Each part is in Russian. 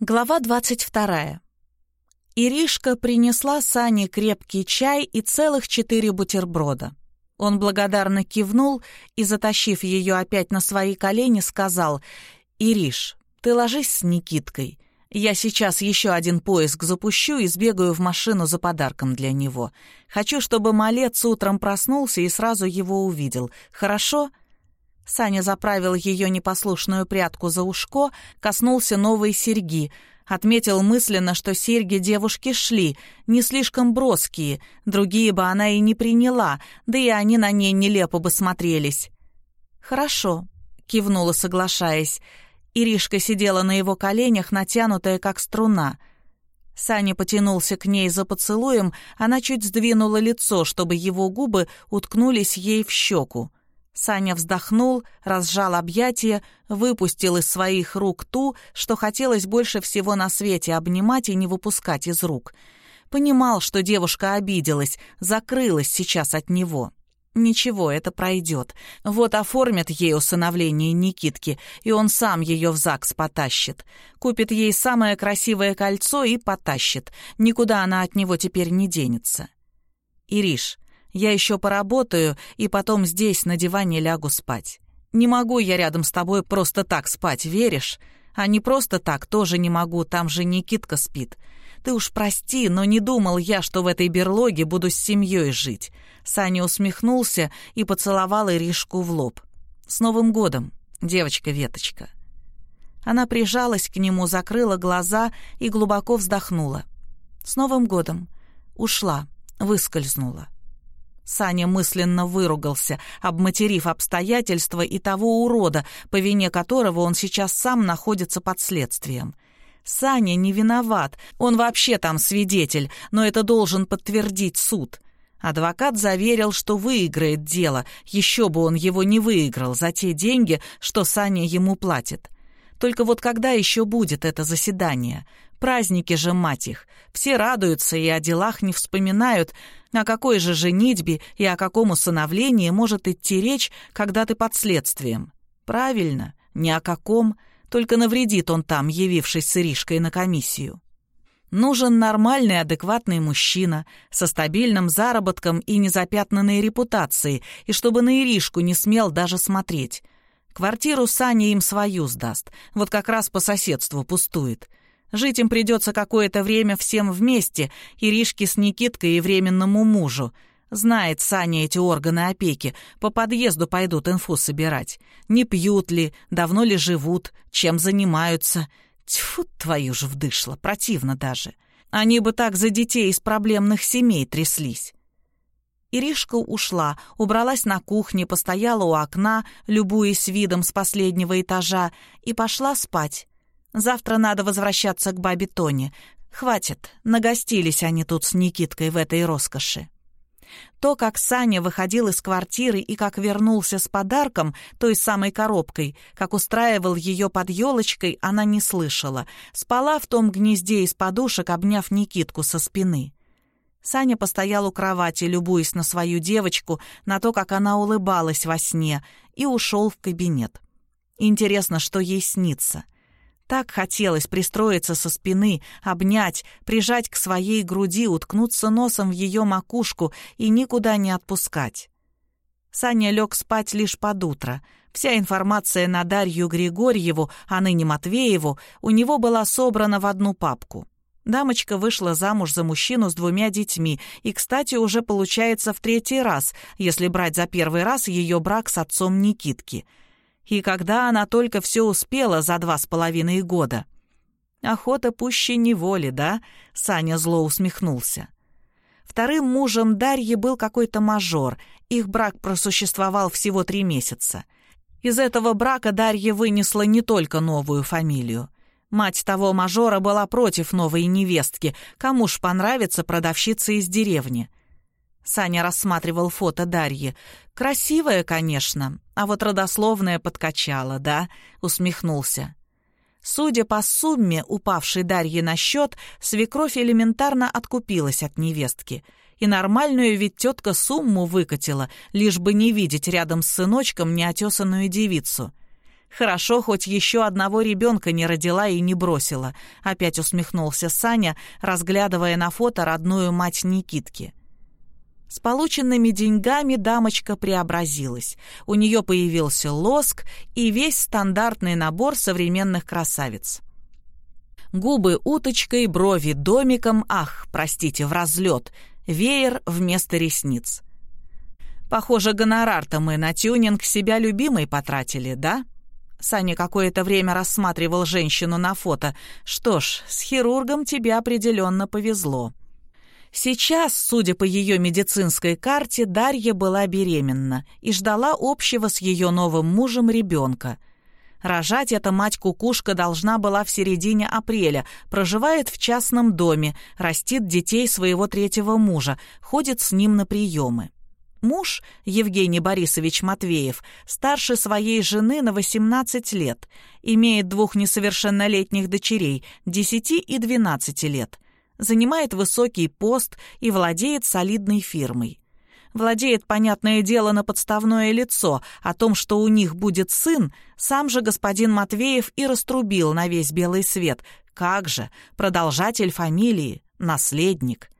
Глава двадцать вторая. Иришка принесла Сане крепкий чай и целых четыре бутерброда. Он благодарно кивнул и, затащив ее опять на свои колени, сказал, «Ириш, ты ложись с Никиткой. Я сейчас еще один поиск запущу и сбегаю в машину за подарком для него. Хочу, чтобы малец утром проснулся и сразу его увидел. Хорошо?» Саня заправил ее непослушную прядку за ушко, коснулся новой серьги. Отметил мысленно, что серьги девушки шли, не слишком броские, другие бы она и не приняла, да и они на ней нелепо бы смотрелись. «Хорошо», — кивнула, соглашаясь. Иришка сидела на его коленях, натянутая, как струна. Саня потянулся к ней за поцелуем, она чуть сдвинула лицо, чтобы его губы уткнулись ей в щеку. Саня вздохнул, разжал объятия, выпустил из своих рук ту, что хотелось больше всего на свете обнимать и не выпускать из рук. Понимал, что девушка обиделась, закрылась сейчас от него. Ничего, это пройдет. Вот оформят ей усыновление Никитки, и он сам ее в ЗАГС потащит. Купит ей самое красивое кольцо и потащит. Никуда она от него теперь не денется. «Ириш, я еще поработаю и потом здесь на диване лягу спать. Не могу я рядом с тобой просто так спать, веришь? А не просто так тоже не могу, там же Никитка спит. Ты уж прости, но не думал я, что в этой берлоге буду с семьей жить». Саня усмехнулся и поцеловал Иришку в лоб. «С Новым годом, девочка-веточка». Она прижалась к нему, закрыла глаза и глубоко вздохнула. «С Новым годом!» Ушла, выскользнула. Саня мысленно выругался, обматерив обстоятельства и того урода, по вине которого он сейчас сам находится под следствием. Саня не виноват, он вообще там свидетель, но это должен подтвердить суд. Адвокат заверил, что выиграет дело, еще бы он его не выиграл за те деньги, что Саня ему платит. Только вот когда еще будет это заседание? Праздники же, мать их. Все радуются и о делах не вспоминают. О какой же женитьбе и о каком усыновлении может идти речь, когда ты под следствием? Правильно, ни о каком. Только навредит он там, явившись с Иришкой на комиссию. Нужен нормальный, адекватный мужчина, со стабильным заработком и незапятнанной репутацией, и чтобы на Иришку не смел даже смотреть. Квартиру Саня им свою сдаст, вот как раз по соседству пустует. Жить им придется какое-то время всем вместе, Иришке с Никиткой и временному мужу. Знает Саня эти органы опеки, по подъезду пойдут инфу собирать. Не пьют ли, давно ли живут, чем занимаются. Тьфу, твою ж вдышло, противно даже. Они бы так за детей из проблемных семей тряслись. Иришка ушла, убралась на кухне, постояла у окна, любуясь видом с последнего этажа, и пошла спать. Завтра надо возвращаться к бабе Тоне. Хватит, нагостились они тут с Никиткой в этой роскоши. То, как Саня выходил из квартиры и как вернулся с подарком, той самой коробкой, как устраивал ее под елочкой, она не слышала. Спала в том гнезде из подушек, обняв Никитку со спины. Саня постоял у кровати, любуясь на свою девочку, на то, как она улыбалась во сне, и ушел в кабинет. Интересно, что ей снится — так хотелось пристроиться со спины, обнять, прижать к своей груди, уткнуться носом в ее макушку и никуда не отпускать. Саня лег спать лишь под утро. Вся информация на Дарью Григорьеву, а ныне Матвееву, у него была собрана в одну папку. Дамочка вышла замуж за мужчину с двумя детьми, и, кстати, уже получается в третий раз, если брать за первый раз ее брак с отцом Никитки — и когда она только все успела за два с половиной года. Охота пуще неволи, да? Саня зло усмехнулся. Вторым мужем Дарьи был какой-то мажор. Их брак просуществовал всего три месяца. Из этого брака Дарья вынесла не только новую фамилию. Мать того мажора была против новой невестки. Кому ж понравится продавщица из деревни? Саня рассматривал фото Дарьи. «Красивая, конечно, а вот родословная подкачала, да?» — усмехнулся. Судя по сумме, упавшей Дарье на счет, свекровь элементарно откупилась от невестки. И нормальную ведь тетка сумму выкатила, лишь бы не видеть рядом с сыночком неотесанную девицу. Хорошо, хоть еще одного ребенка не родила и не бросила», — опять усмехнулся Саня, разглядывая на фото родную мать Никитки. С полученными деньгами дамочка преобразилась. У нее появился лоск и весь стандартный набор современных красавиц. Губы уточкой, брови домиком, ах, простите, в разлет, веер вместо ресниц. Похоже, гонорар-то мы на тюнинг себя любимой потратили, да? Саня какое-то время рассматривал женщину на фото. Что ж, с хирургом тебе определенно повезло. Сейчас, судя по ее медицинской карте, Дарья была беременна и ждала общего с ее новым мужем ребенка. Рожать эта мать-кукушка должна была в середине апреля, проживает в частном доме, растит детей своего третьего мужа, ходит с ним на приемы. Муж, Евгений Борисович Матвеев, старше своей жены на 18 лет, имеет двух несовершеннолетних дочерей, 10 и 12 лет – занимает высокий пост и владеет солидной фирмой. Владеет, понятное дело, на подставное лицо. О том, что у них будет сын, сам же господин Матвеев и раструбил на весь белый свет. Как же, продолжатель фамилии, наследник.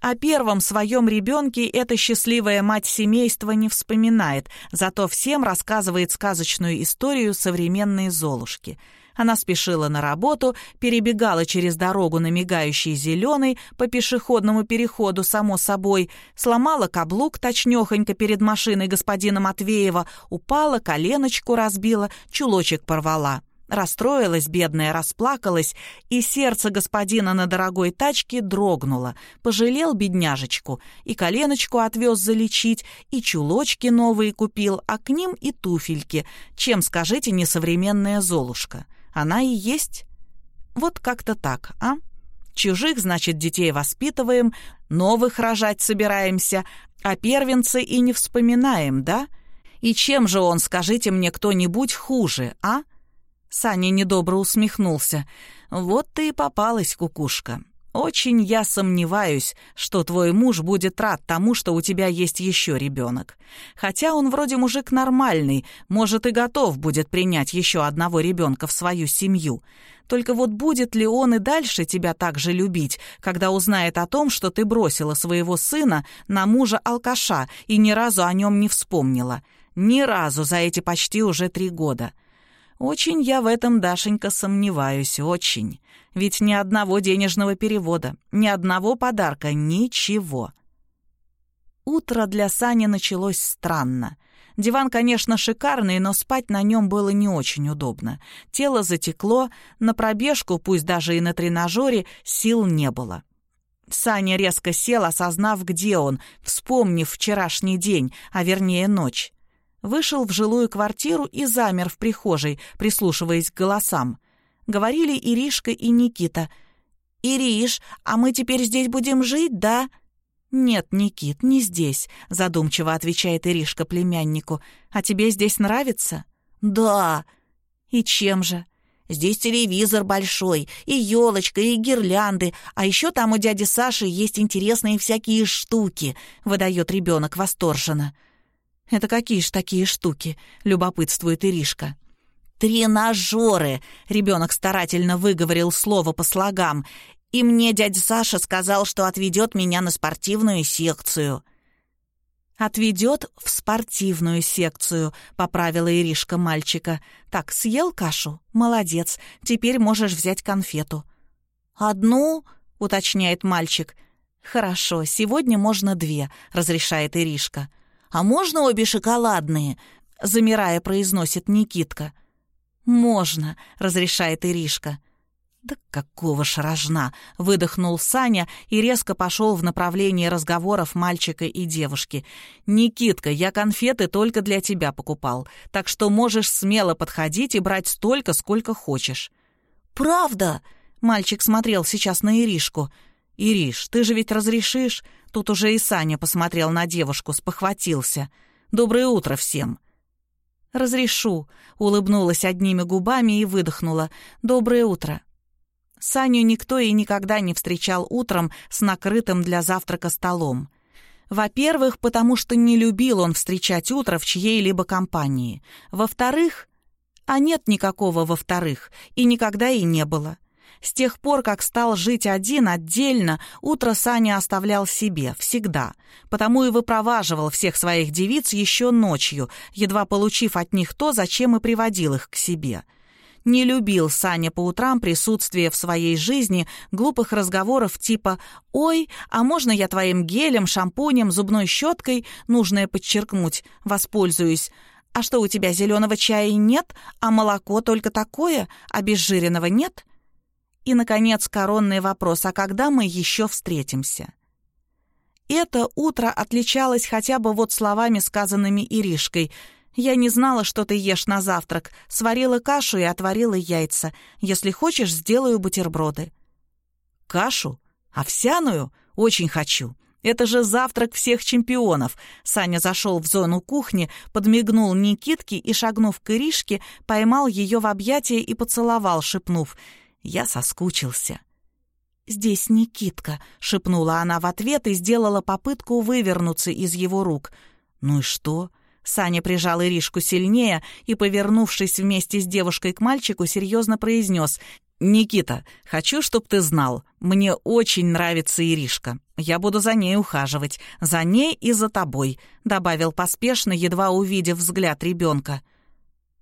О первом своем ребенке эта счастливая мать семейства не вспоминает, зато всем рассказывает сказочную историю современной Золушки — она спешила на работу, перебегала через дорогу на мигающий зеленый по пешеходному переходу, само собой, сломала каблук точнёхонько перед машиной господина Матвеева, упала, коленочку разбила, чулочек порвала. Расстроилась, бедная, расплакалась, и сердце господина на дорогой тачке дрогнуло. Пожалел бедняжечку, и коленочку отвез залечить, и чулочки новые купил, а к ним и туфельки. Чем, скажите, несовременная Золушка? Она и есть. Вот как-то так, а? Чужих, значит, детей воспитываем, новых рожать собираемся, а первенцы и не вспоминаем, да? И чем же он, скажите мне кто-нибудь, хуже, а?» Саня недобро усмехнулся. «Вот ты и попалась, кукушка. Очень я сомневаюсь, что твой муж будет рад тому, что у тебя есть еще ребенок. Хотя он вроде мужик нормальный, может и готов будет принять еще одного ребенка в свою семью. Только вот будет ли он и дальше тебя так же любить, когда узнает о том, что ты бросила своего сына на мужа-алкаша и ни разу о нем не вспомнила? Ни разу за эти почти уже три года. Очень я в этом, Дашенька, сомневаюсь, очень. Ведь ни одного денежного перевода, ни одного подарка, ничего. Утро для Сани началось странно. Диван, конечно, шикарный, но спать на нем было не очень удобно. Тело затекло, на пробежку, пусть даже и на тренажере, сил не было. Саня резко сел, осознав, где он, вспомнив вчерашний день, а вернее ночь вышел в жилую квартиру и замер в прихожей, прислушиваясь к голосам. Говорили Иришка и Никита. «Ириш, а мы теперь здесь будем жить, да?» «Нет, Никит, не здесь», — задумчиво отвечает Иришка племяннику. «А тебе здесь нравится?» «Да». «И чем же?» «Здесь телевизор большой, и елочка, и гирлянды, а еще там у дяди Саши есть интересные всякие штуки», — выдает ребенок восторженно. «Это какие ж такие штуки?» — любопытствует Иришка. «Тренажеры!» — ребенок старательно выговорил слово по слогам. «И мне дядя Саша сказал, что отведет меня на спортивную секцию». «Отведет в спортивную секцию», — поправила Иришка мальчика. «Так, съел кашу? Молодец. Теперь можешь взять конфету». «Одну?» — уточняет мальчик. «Хорошо, сегодня можно две», — разрешает Иришка. «А можно обе шоколадные?» — замирая, произносит Никитка. «Можно», — разрешает Иришка. «Да какого ж рожна!» — выдохнул Саня и резко пошел в направлении разговоров мальчика и девушки. «Никитка, я конфеты только для тебя покупал, так что можешь смело подходить и брать столько, сколько хочешь». «Правда?» — мальчик смотрел сейчас на Иришку. «Ириш, ты же ведь разрешишь?» Тут уже и Саня посмотрел на девушку, спохватился. «Доброе утро всем!» «Разрешу», — улыбнулась одними губами и выдохнула. «Доброе утро». Саню никто и никогда не встречал утром с накрытым для завтрака столом. Во-первых, потому что не любил он встречать утро в чьей-либо компании. Во-вторых, А нет никакого во-вторых, и никогда и не было. С тех пор, как стал жить один отдельно, утро Саня оставлял себе, всегда. Потому и выпроваживал всех своих девиц еще ночью, едва получив от них то, зачем и приводил их к себе. Не любил Саня по утрам присутствие в своей жизни глупых разговоров типа «Ой, а можно я твоим гелем, шампунем, зубной щеткой, нужное подчеркнуть, воспользуюсь?» «А что, у тебя зеленого чая нет? А молоко только такое? А безжиренного нет?» И, наконец, коронный вопрос, а когда мы еще встретимся? Это утро отличалось хотя бы вот словами, сказанными Иришкой. «Я не знала, что ты ешь на завтрак. Сварила кашу и отварила яйца. Если хочешь, сделаю бутерброды». «Кашу? Овсяную? Очень хочу. Это же завтрак всех чемпионов!» Саня зашел в зону кухни, подмигнул Никитке и, шагнув к Иришке, поймал ее в объятия и поцеловал, шепнув — я соскучился. «Здесь Никитка», — шепнула она в ответ и сделала попытку вывернуться из его рук. «Ну и что?» Саня прижал Иришку сильнее и, повернувшись вместе с девушкой к мальчику, серьезно произнес «Никита, хочу, чтоб ты знал, мне очень нравится Иришка. Я буду за ней ухаживать, за ней и за тобой», — добавил поспешно, едва увидев взгляд ребенка.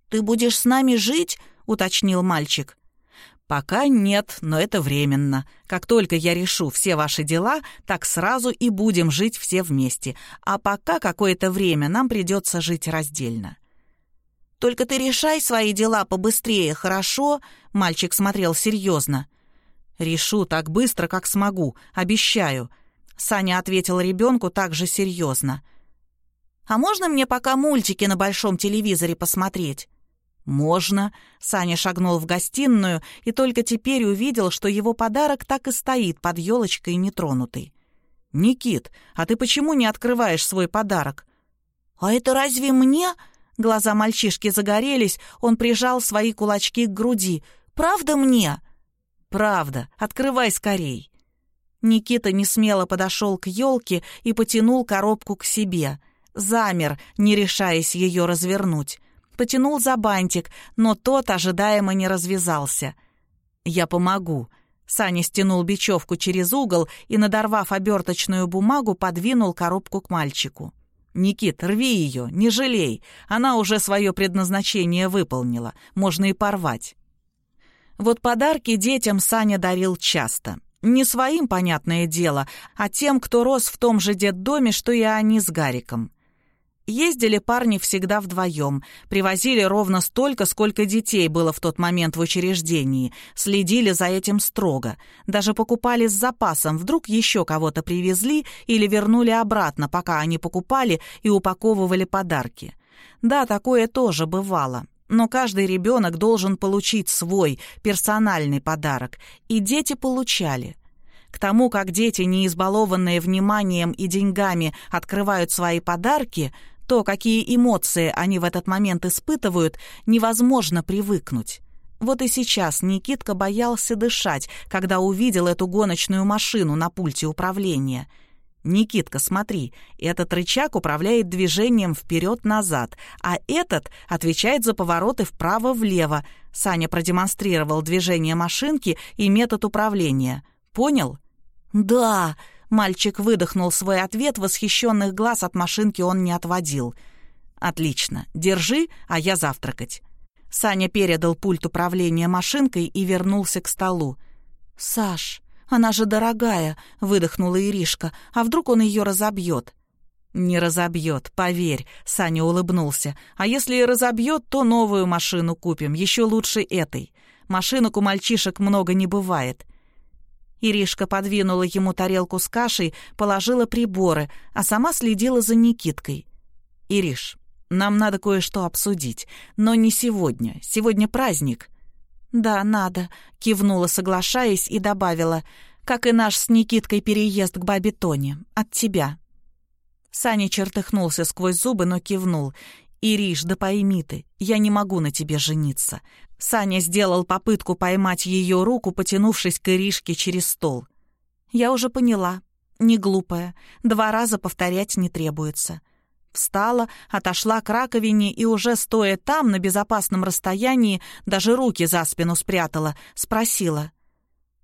«Ты будешь с нами жить?» — уточнил мальчик. «Пока нет, но это временно. Как только я решу все ваши дела, так сразу и будем жить все вместе. А пока какое-то время нам придется жить раздельно». «Только ты решай свои дела побыстрее, хорошо?» Мальчик смотрел серьезно. «Решу так быстро, как смогу, обещаю», — Саня ответил ребенку также серьезно. «А можно мне пока мультики на большом телевизоре посмотреть?» «Можно». Саня шагнул в гостиную и только теперь увидел, что его подарок так и стоит под елочкой нетронутый. «Никит, а ты почему не открываешь свой подарок?» «А это разве мне?» Глаза мальчишки загорелись, он прижал свои кулачки к груди. «Правда мне?» «Правда. Открывай скорей». Никита несмело подошел к елке и потянул коробку к себе. Замер, не решаясь ее развернуть потянул за бантик, но тот ожидаемо не развязался. «Я помогу». Саня стянул бечевку через угол и, надорвав оберточную бумагу, подвинул коробку к мальчику. «Никит, рви ее, не жалей. Она уже свое предназначение выполнила. Можно и порвать». Вот подарки детям Саня дарил часто. Не своим, понятное дело, а тем, кто рос в том же детдоме, что и они с Гариком. Ездили парни всегда вдвоем, привозили ровно столько, сколько детей было в тот момент в учреждении, следили за этим строго, даже покупали с запасом, вдруг еще кого-то привезли или вернули обратно, пока они покупали и упаковывали подарки. Да, такое тоже бывало. Но каждый ребенок должен получить свой персональный подарок, и дети получали – к тому, как дети, не избалованные вниманием и деньгами, открывают свои подарки, то, какие эмоции они в этот момент испытывают, невозможно привыкнуть. Вот и сейчас Никитка боялся дышать, когда увидел эту гоночную машину на пульте управления. «Никитка, смотри, этот рычаг управляет движением вперед-назад, а этот отвечает за повороты вправо-влево». Саня продемонстрировал движение машинки и метод управления. «Понял?» «Да!» Мальчик выдохнул свой ответ, восхищенных глаз от машинки он не отводил. «Отлично. Держи, а я завтракать». Саня передал пульт управления машинкой и вернулся к столу. «Саш, она же дорогая», — выдохнула Иришка. «А вдруг он ее разобьет?» «Не разобьет, поверь», — Саня улыбнулся. «А если и разобьет, то новую машину купим, еще лучше этой. Машинок у мальчишек много не бывает. Иришка подвинула ему тарелку с кашей, положила приборы, а сама следила за Никиткой. «Ириш, нам надо кое-что обсудить, но не сегодня. Сегодня праздник». «Да, надо», — кивнула, соглашаясь, и добавила, «как и наш с Никиткой переезд к бабе Тоне. От тебя». Саня чертыхнулся сквозь зубы, но кивнул. «Ириш, да пойми ты, я не могу на тебе жениться. Саня сделал попытку поймать ее руку, потянувшись к Иришке через стол. «Я уже поняла. Не глупая. Два раза повторять не требуется. Встала, отошла к раковине и уже стоя там, на безопасном расстоянии, даже руки за спину спрятала, спросила.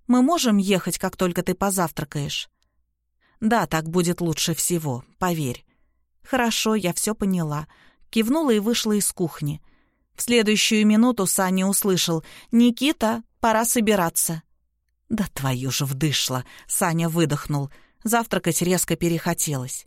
«Мы можем ехать, как только ты позавтракаешь?» «Да, так будет лучше всего, поверь». «Хорошо, я все поняла». Кивнула и вышла из кухни. В следующую минуту Саня услышал «Никита, пора собираться». «Да твою же вдышло!» — Саня выдохнул. Завтракать резко перехотелось.